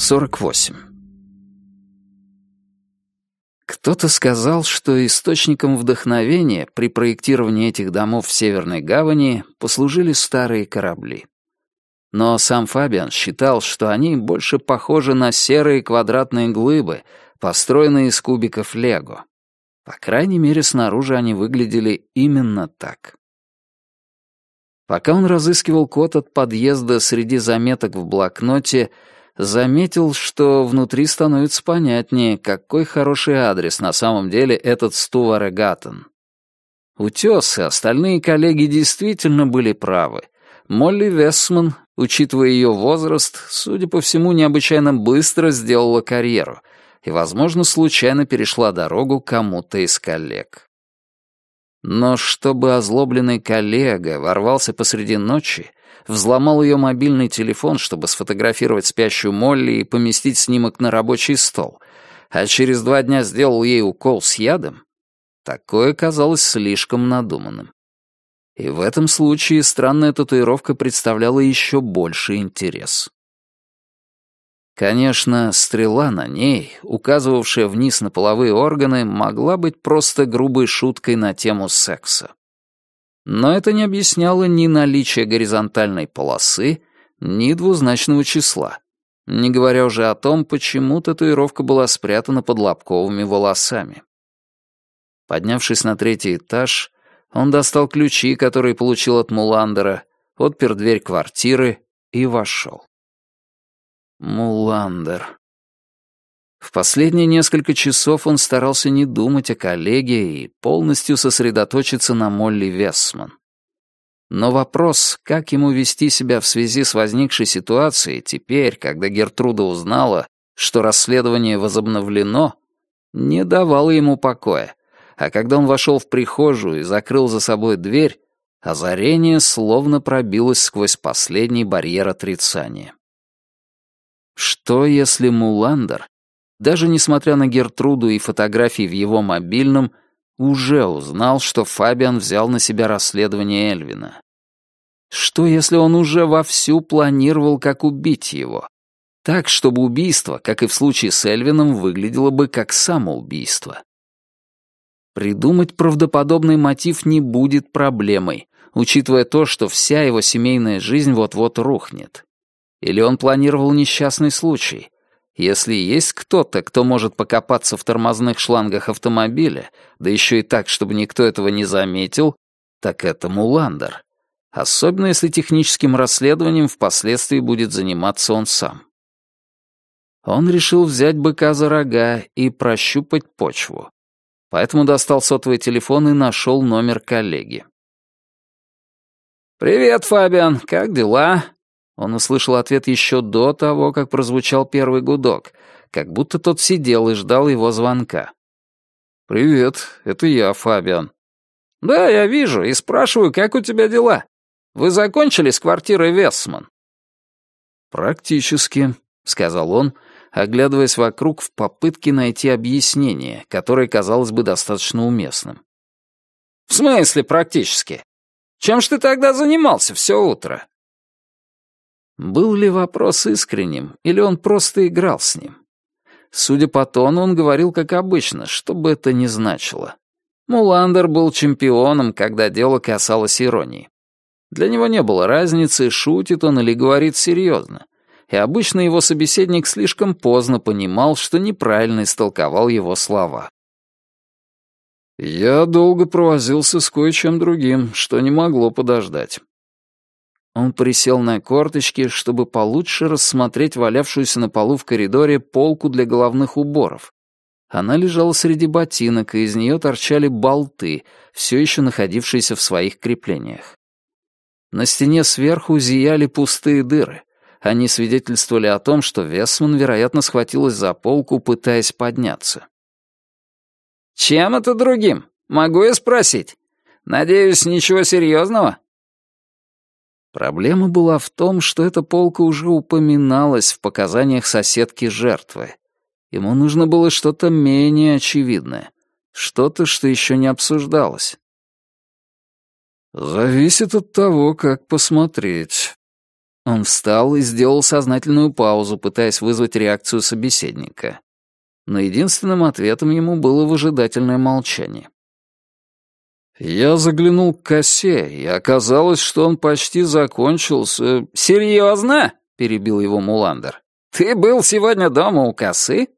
48. Кто-то сказал, что источником вдохновения при проектировании этих домов в Северной Гавани послужили старые корабли. Но сам Фабиан считал, что они больше похожи на серые квадратные глыбы, построенные из кубиков лего. По крайней мере, снаружи они выглядели именно так. Пока он разыскивал код от подъезда среди заметок в блокноте, заметил, что внутри становится понятнее, какой хороший адрес на самом деле этот Стуварегаттен. Утес и остальные коллеги действительно были правы. Молли Вессман, учитывая ее возраст, судя по всему, необычайно быстро сделала карьеру и, возможно, случайно перешла дорогу кому-то из коллег. Но чтобы озлобленный коллега ворвался посреди ночи, взломал ее мобильный телефон, чтобы сфотографировать спящую Молли и поместить снимок на рабочий стол, а через два дня сделал ей укол с ядом, такое казалось слишком надуманным. И в этом случае странная татуировка представляла еще больший интерес. Конечно, стрела на ней, указывавшая вниз на половые органы, могла быть просто грубой шуткой на тему секса. Но это не объясняло ни наличие горизонтальной полосы, ни двузначного числа, не говоря уже о том, почему татуировка была спрятана под лобковыми волосами. Поднявшись на третий этаж, он достал ключи, которые получил от Муландера, отпер дверь квартиры и вошел. Муландер. В последние несколько часов он старался не думать о коллеге и полностью сосредоточиться на Молли Вессман. Но вопрос, как ему вести себя в связи с возникшей ситуацией теперь, когда Гертруда узнала, что расследование возобновлено, не давал ему покоя. А когда он вошел в прихожую и закрыл за собой дверь, озарение словно пробилось сквозь последний барьер отрицания. Что, если Муландер, даже несмотря на Гертруду и фотографии в его мобильном, уже узнал, что Фабиан взял на себя расследование Эльвина? Что, если он уже вовсю планировал, как убить его? Так, чтобы убийство, как и в случае с Эльвином, выглядело бы как самоубийство. Придумать правдоподобный мотив не будет проблемой, учитывая то, что вся его семейная жизнь вот-вот рухнет. Или он планировал несчастный случай? Если есть кто-то, кто может покопаться в тормозных шлангах автомобиля, да еще и так, чтобы никто этого не заметил, так это Муландер. Особенно если техническим расследованием впоследствии будет заниматься он сам. Он решил взять быка за рога и прощупать почву. Поэтому достал сотовый телефон и нашел номер коллеги. «Привет, Фабиан, как дела?» Он услышал ответ еще до того, как прозвучал первый гудок, как будто тот сидел и ждал его звонка. «Привет, это я, Фабиан». «Да, я вижу, и спрашиваю, как у тебя дела? Вы закончили с квартирой Вессман?» «Практически», — сказал он, оглядываясь вокруг в попытке найти объяснение, которое казалось бы достаточно уместным. «В смысле практически? Чем ж ты тогда занимался все утро?» Был ли вопрос искренним, или он просто играл с ним? Судя по тону, он говорил как обычно, что бы это ни значило. Муландер был чемпионом, когда дело касалось иронии. Для него не было разницы, шутит он или говорит серьезно. И обычно его собеседник слишком поздно понимал, что неправильно истолковал его слова. «Я долго провозился с кое-чем другим, что не могло подождать. Он присел на корточки, чтобы получше рассмотреть валявшуюся на полу в коридоре полку для головных уборов. Она лежала среди ботинок, и из нее торчали болты, все еще находившиеся в своих креплениях. На стене сверху зияли пустые дыры. Они свидетельствовали о том, что Весман, вероятно, схватилась за полку, пытаясь подняться. «Чем это другим? Могу я спросить? Надеюсь, ничего серьезного?» Проблема была в том, что эта полка уже упоминалась в показаниях соседки жертвы. Ему нужно было что-то менее очевидное, что-то, что еще не обсуждалось. «Зависит от того, как посмотреть». Он встал и сделал сознательную паузу, пытаясь вызвать реакцию собеседника. Но единственным ответом ему было выжидательное молчание. Я заглянул к косе, и оказалось, что он почти закончился. «Серьезно?» — перебил его Муландер. «Ты был сегодня дома у косы?»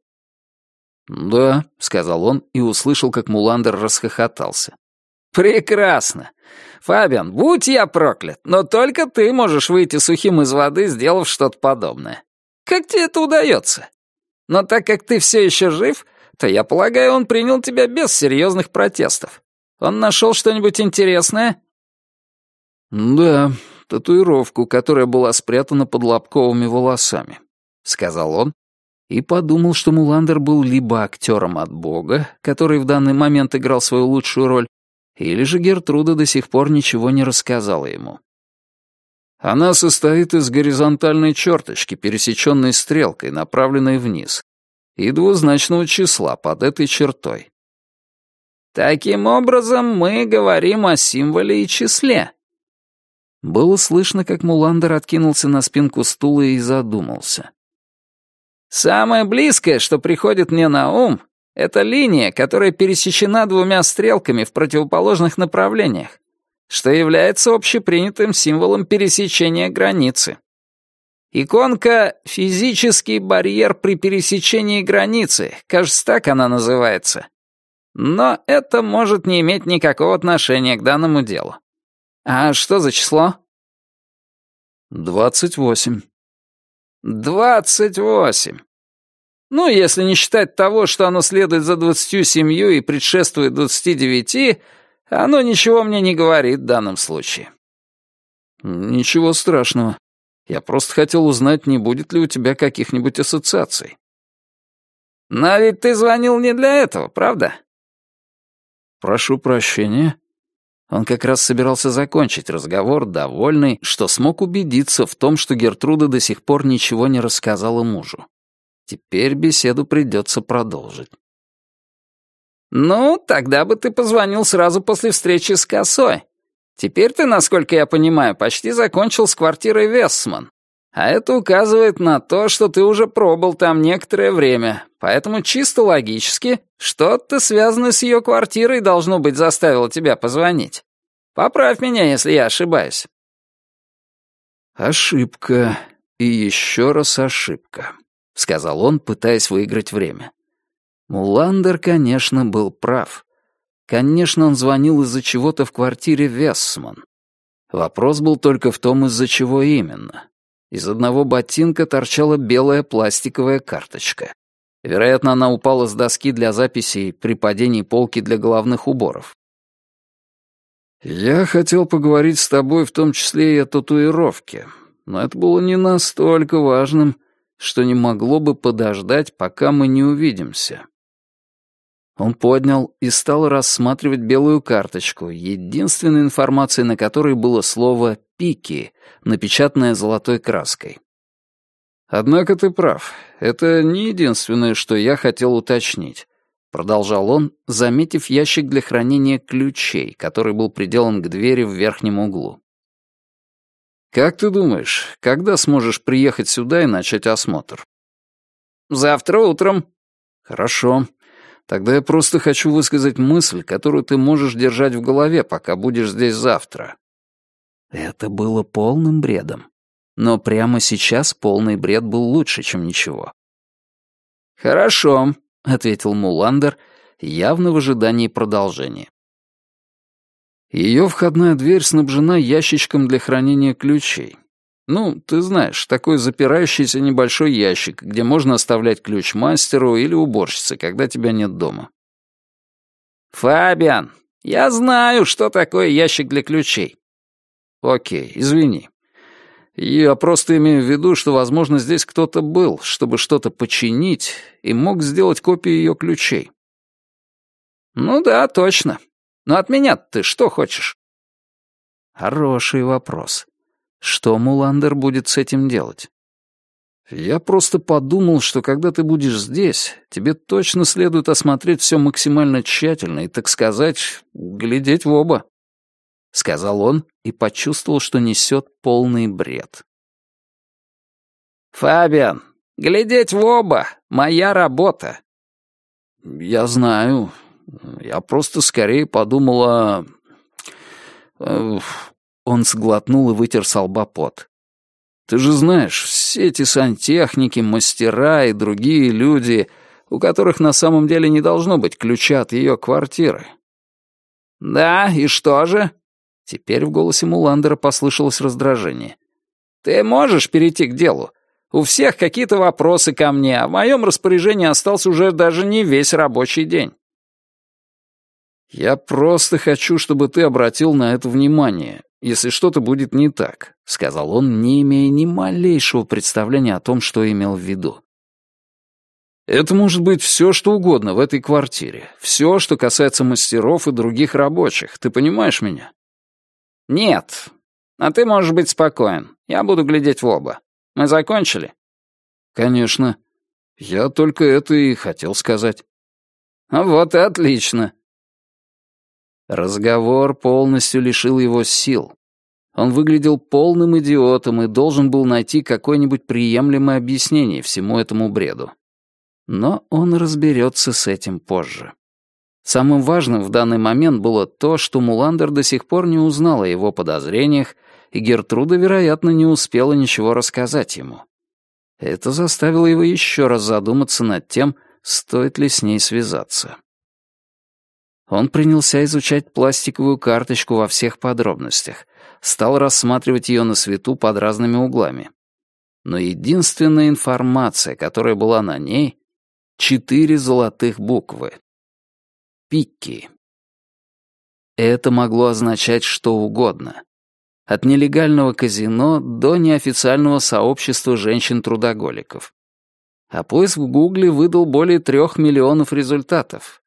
«Да», — сказал он и услышал, как Муландер расхохотался. «Прекрасно. Фабиан, будь я проклят, но только ты можешь выйти сухим из воды, сделав что-то подобное. Как тебе это удается? Но так как ты все еще жив, то, я полагаю, он принял тебя без серьезных протестов. Он нашел что-нибудь интересное?» «Да, татуировку, которая была спрятана под лобковыми волосами», — сказал он, и подумал, что Муландер был либо актером от Бога, который в данный момент играл свою лучшую роль, или же Гертруда до сих пор ничего не рассказала ему. Она состоит из горизонтальной черточки, пересеченной стрелкой, направленной вниз, и двузначного числа под этой чертой. Таким образом, мы говорим о символе и числе. Было слышно, как Муландер откинулся на спинку стула и задумался. Самое близкое, что приходит мне на ум, это линия, которая пересечена двумя стрелками в противоположных направлениях, что является общепринятым символом пересечения границы. Иконка «Физический барьер при пересечении границы», кажется, так она называется. Но это может не иметь никакого отношения к данному делу. А что за число? «Двадцать восемь». «Двадцать восемь. Ну, если не считать того, что оно следует за двадцатью семью и предшествует двадцати девяти, оно ничего мне не говорит в данном случае. Ничего страшного. Я просто хотел узнать, не будет ли у тебя каких-нибудь ассоциаций. Но ведь ты звонил не для этого, правда? Прошу прощения. Он как раз собирался закончить разговор, довольный, что смог убедиться в том, что Гертруда до сих пор ничего не рассказала мужу. Теперь беседу придется продолжить. «Ну, тогда бы ты позвонил сразу после встречи с косой. Теперь ты, насколько я понимаю, почти закончил с квартирой Вессман. А это указывает на то, что ты уже пробыл там некоторое время, поэтому чисто логически что-то связанное с ее квартирой должно быть заставило тебя позвонить. Поправь меня, если я ошибаюсь». «Ошибка и еще раз ошибка», — сказал он, пытаясь выиграть время. Муландер, конечно, был прав. Конечно, он звонил из-за чего-то в квартире Вессман. Вопрос был только в том, из-за чего именно. Из одного ботинка торчала белая пластиковая карточка. Вероятно, она упала с доски для записей при падении полки для головных уборов. «Я хотел поговорить с тобой в том числе и о татуировке, но это было не настолько важным, что не могло бы подождать, пока мы не увидимся. Он поднял и стал рассматривать белую карточку, единственной информацией на которой было слово «пики», напечатанное золотой краской. «Однако ты прав, это не единственное, что я хотел уточнить», — продолжал он, заметив ящик для хранения ключей, который был приделан к двери в верхнем углу. «Как ты думаешь, когда сможешь приехать сюда и начать осмотр?» «Завтра утром». «Хорошо. Тогда я просто хочу высказать мысль, которую ты можешь держать в голове, пока будешь здесь завтра». Это было полным бредом. Но прямо сейчас полный бред был лучше, чем ничего. «Хорошо», — ответил Муландер, явно в ожидании продолжения. Ее входная дверь снабжена ящичком для хранения ключей. Ну, ты знаешь, такой запирающийся небольшой ящик, где можно оставлять ключ мастеру или уборщице, когда тебя нет дома. «Фабиан, я знаю, что такое ящик для ключей». «Окей, извини. Я просто имею в виду, что, возможно, здесь кто-то был, чтобы что-то починить, и мог сделать копию ее ключей». «Ну да, точно. Но от меня ты что хочешь?» Хороший вопрос. Что Муландер будет с этим делать? Я просто подумал, что когда ты будешь здесь, тебе точно следует осмотреть все максимально тщательно и, так сказать, глядеть в оба. Сказал он и почувствовал, что несет полный бред. «Фабиан, глядеть в оба — моя работа». «Я знаю. Я просто скорее подумала...» Он сглотнул и вытер с. «Ты же знаешь, все эти сантехники, мастера и другие люди, у которых на самом деле не должно быть ключа от ее квартиры». «Да, и что же?» Теперь в голосе Муландера послышалось раздражение. «Ты можешь перейти к делу? У всех какие-то вопросы ко мне, а в моем распоряжении остался уже даже не весь рабочий день». «Я просто хочу, чтобы ты обратил на это внимание, если что-то будет не так», — сказал он, не имея ни малейшего представления о том, что имел в виду. «Это может быть все, что угодно в этой квартире. Все, что касается мастеров и других рабочих. Ты понимаешь меня?» «Нет. А ты можешь быть спокоен. Я буду глядеть в оба. Мы закончили?» «Конечно. Я только это и хотел сказать». «Вот и отлично». Разговор полностью лишил его сил. Он выглядел полным идиотом и должен был найти какое-нибудь приемлемое объяснение всему этому бреду. Но он разберется с этим позже. Самым важным в данный момент было то, что Муландер до сих пор не узнал о его подозрениях, и Гертруда, вероятно, не успела ничего рассказать ему. Это заставило его еще раз задуматься над тем, стоит ли с ней связаться. Он принялся изучать пластиковую карточку во всех подробностях, стал рассматривать ее на свету под разными углами. Но единственная информация, которая была на ней — четыре золотых буквы. Пикки. Это могло означать что угодно. От нелегального казино до неофициального сообщества женщин-трудоголиков. А поиск в Гугле выдал более трех миллионов результатов,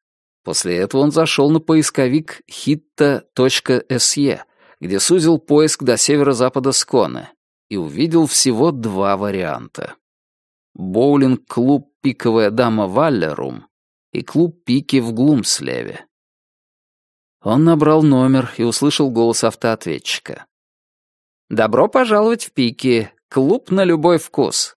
После этого он зашел на поисковик hitta.se, где сузил поиск до северо-запада Сконы, и увидел всего два варианта. Боулинг-клуб «Пиковая дама Валлерум» и клуб «Пики» в Глумслеве. Он набрал номер и услышал голос автоответчика. «Добро пожаловать в Пики. Клуб на любой вкус.